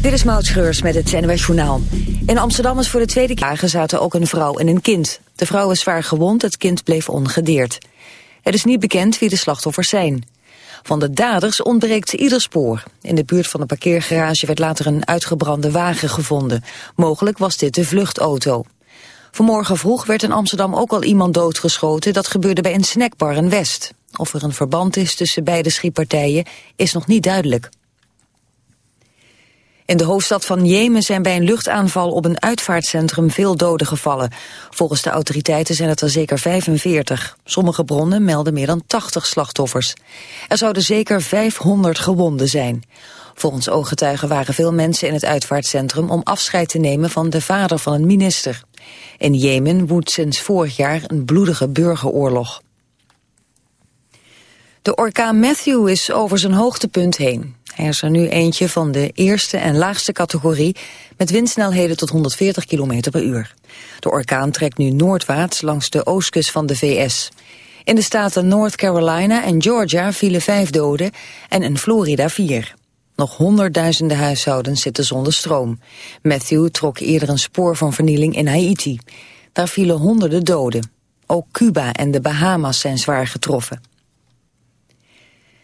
Dit is Maud Schreurs met het NWS Journaal. In Amsterdam is voor de tweede keer zaten ook een vrouw en een kind. De vrouw is zwaar gewond, het kind bleef ongedeerd. Het is niet bekend wie de slachtoffers zijn. Van de daders ontbreekt ieder spoor. In de buurt van de parkeergarage werd later een uitgebrande wagen gevonden. Mogelijk was dit de vluchtauto. Vanmorgen vroeg werd in Amsterdam ook al iemand doodgeschoten. Dat gebeurde bij een snackbar in West. Of er een verband is tussen beide schietpartijen is nog niet duidelijk. In de hoofdstad van Jemen zijn bij een luchtaanval op een uitvaartcentrum veel doden gevallen. Volgens de autoriteiten zijn het er zeker 45. Sommige bronnen melden meer dan 80 slachtoffers. Er zouden zeker 500 gewonden zijn. Volgens ooggetuigen waren veel mensen in het uitvaartcentrum om afscheid te nemen van de vader van een minister. In Jemen woedt sinds vorig jaar een bloedige burgeroorlog. De orkaan Matthew is over zijn hoogtepunt heen. Er is er nu eentje van de eerste en laagste categorie... met windsnelheden tot 140 km per uur. De orkaan trekt nu noordwaarts langs de oostkust van de VS. In de staten North Carolina en Georgia vielen vijf doden... en in Florida vier. Nog honderdduizenden huishoudens zitten zonder stroom. Matthew trok eerder een spoor van vernieling in Haiti. Daar vielen honderden doden. Ook Cuba en de Bahama's zijn zwaar getroffen.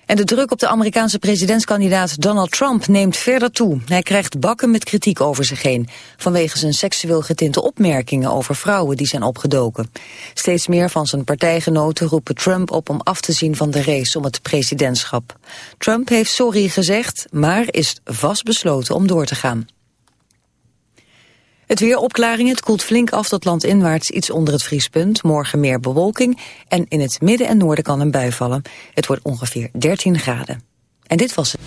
En de druk op de Amerikaanse presidentskandidaat Donald Trump neemt verder toe. Hij krijgt bakken met kritiek over zich heen... vanwege zijn seksueel getinte opmerkingen over vrouwen die zijn opgedoken. Steeds meer van zijn partijgenoten roepen Trump op om af te zien van de race om het presidentschap. Trump heeft sorry gezegd, maar is vastbesloten om door te gaan. Het weer opklaringen, het koelt flink af tot landinwaarts iets onder het vriespunt. Morgen meer bewolking en in het midden en noorden kan een bui vallen. Het wordt ongeveer 13 graden. En dit was het.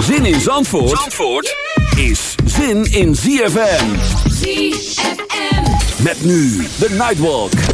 Zin in Zandvoort, Zandvoort is zin in ZFM. ZFM. Met nu de Nightwalk.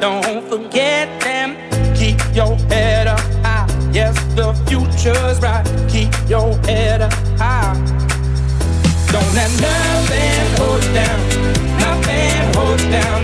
don't forget them. Keep your head up high. Yes, the future's bright. Keep your head up high. Don't let nothing hold you down. Nothing hold you down.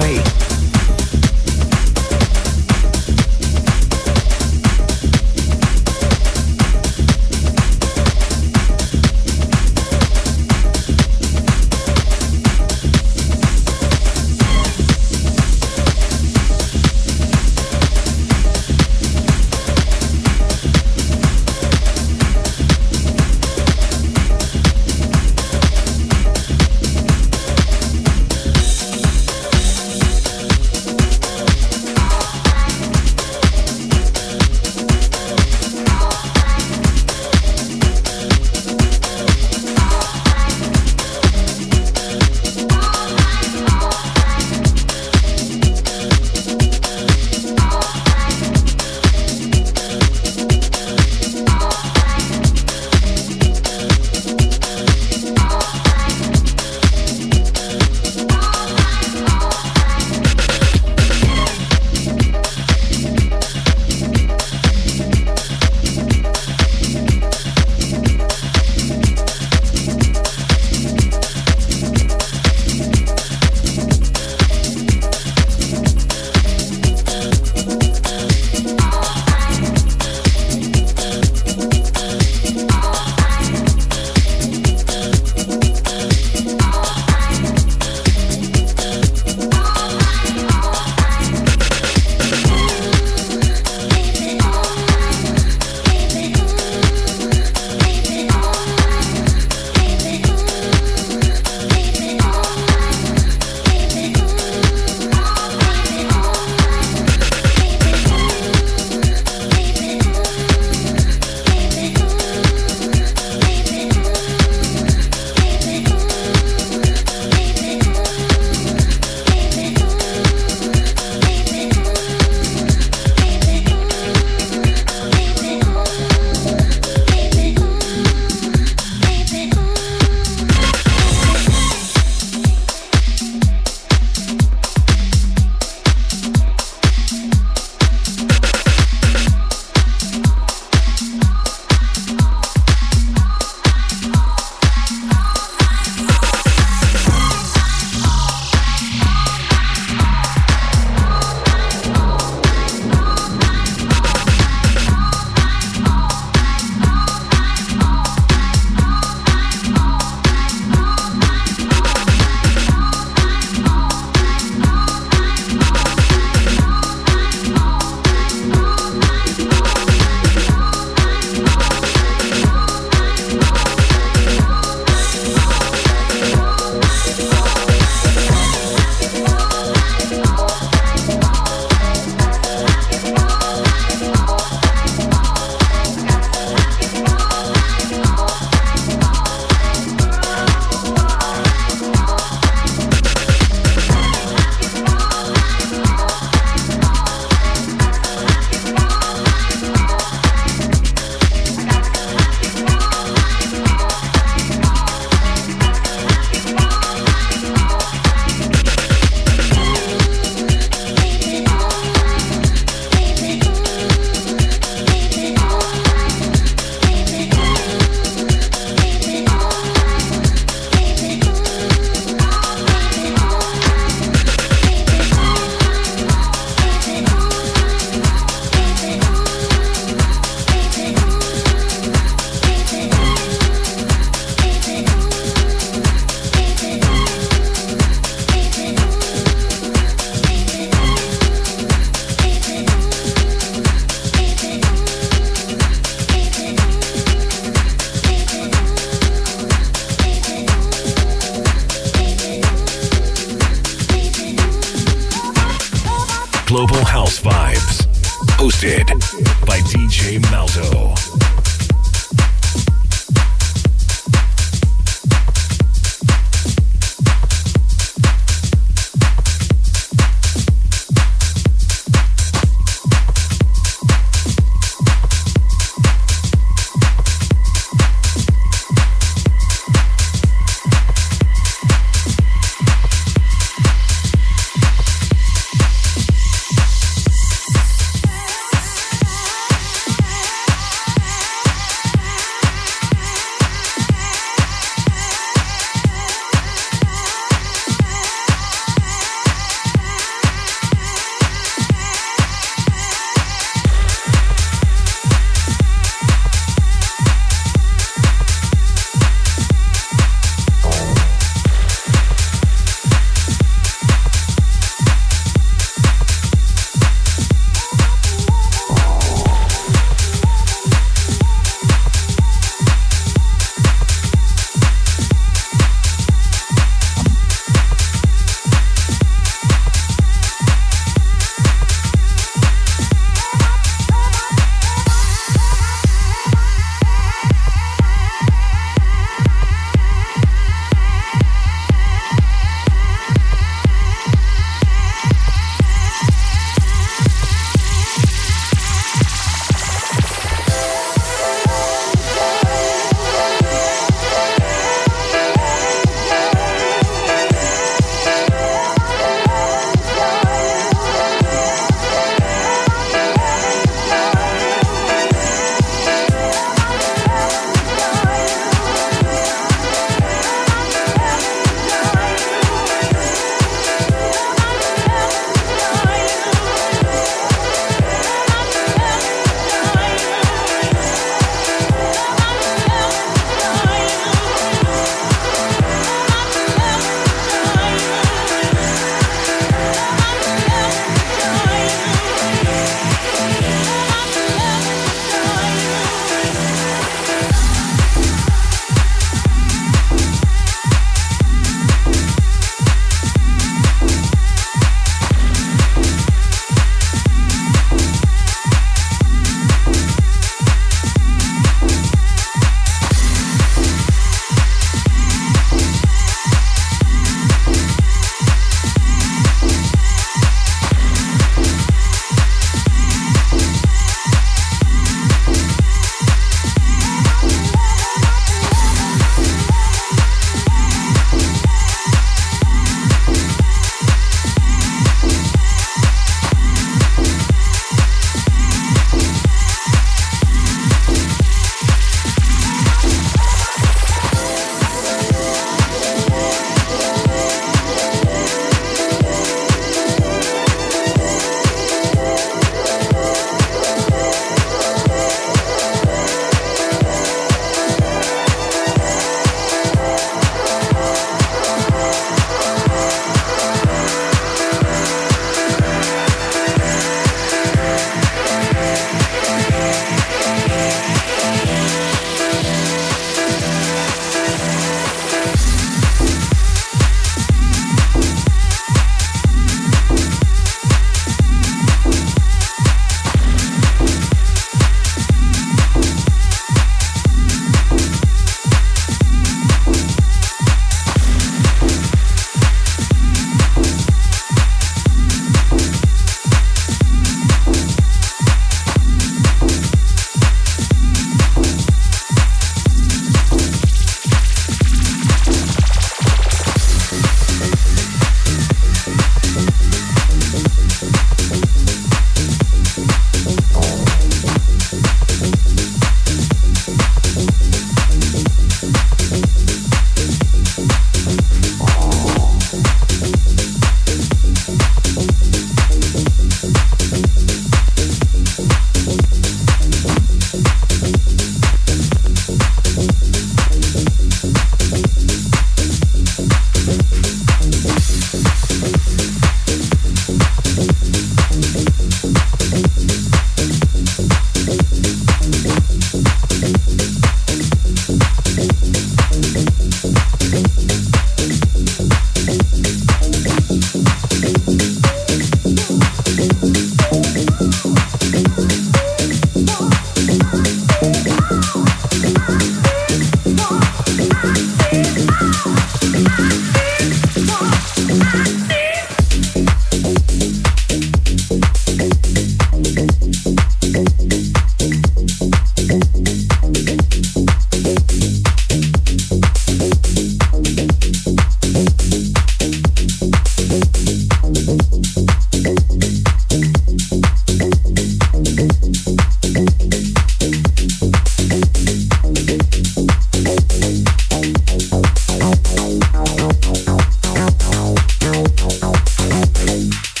night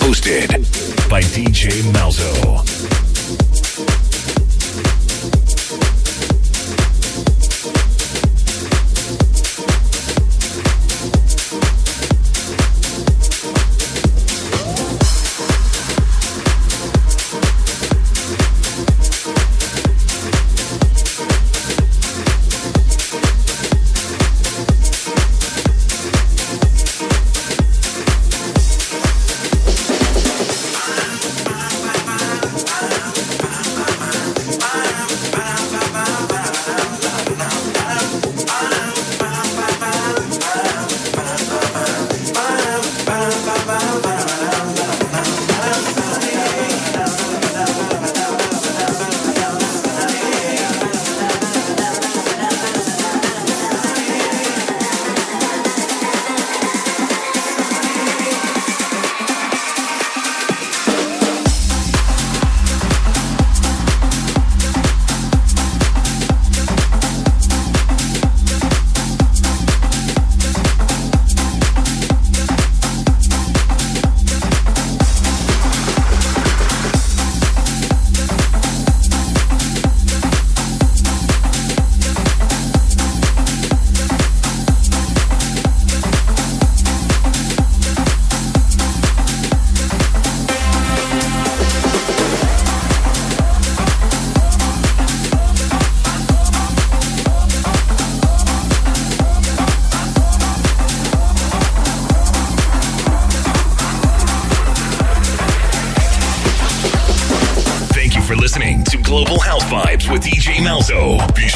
Hosted by DJ Malzo.